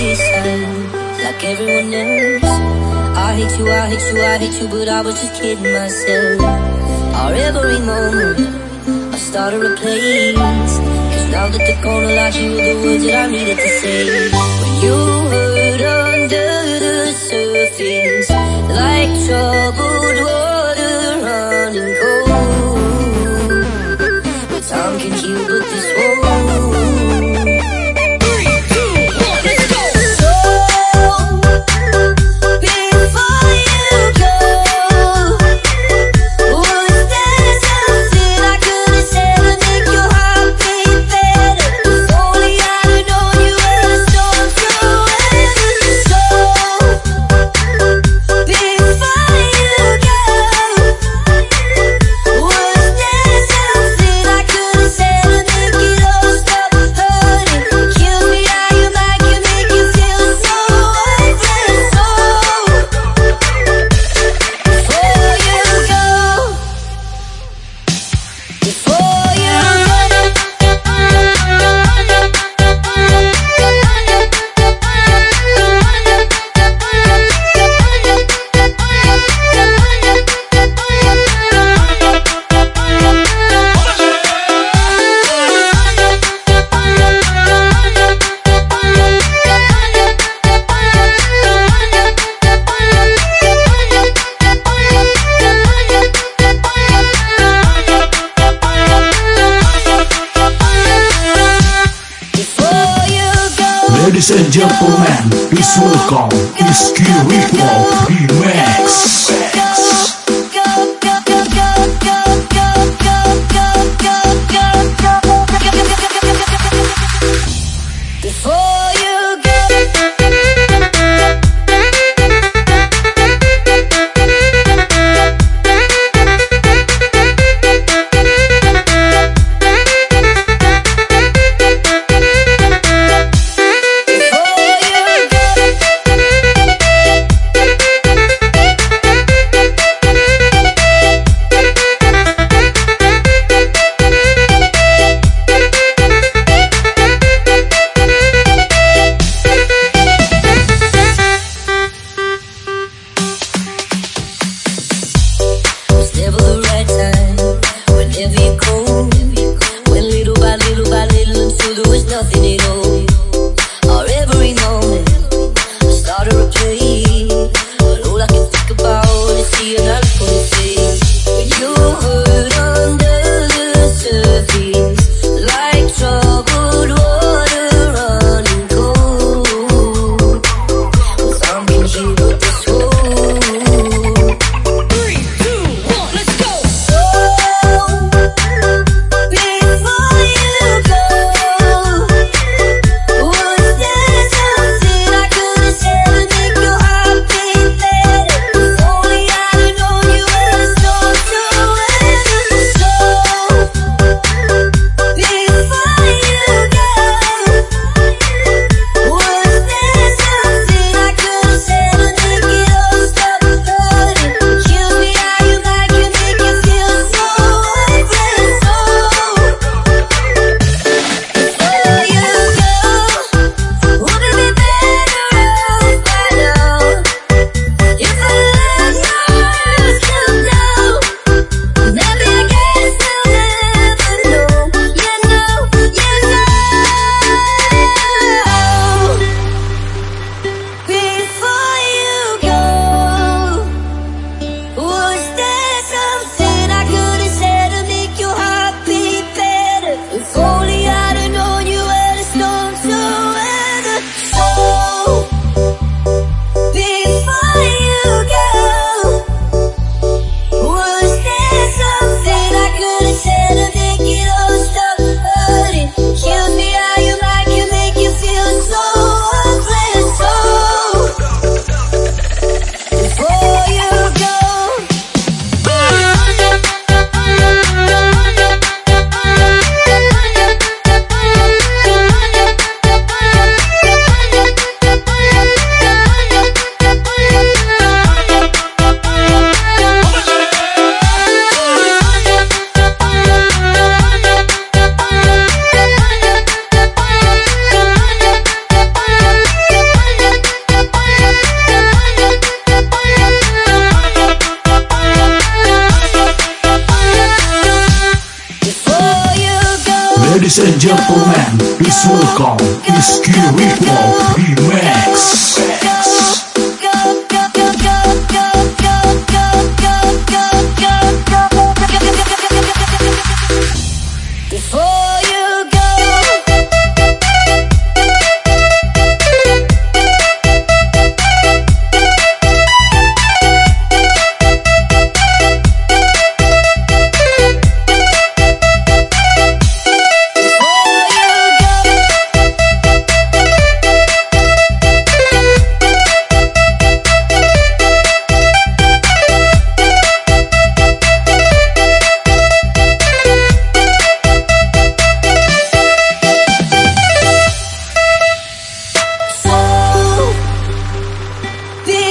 like everyone else. I hate you, I hate you, I hate you, but I was just kidding myself. Our every moment, I started a place. Cause now that they're gonna lie, you were the words that I needed to say. When you hurt under the surface, like troubled and gentlemen, please welcome Iski Rico Remix. Before Ladies and gentlemen, please welcome Iski Ritual Remix.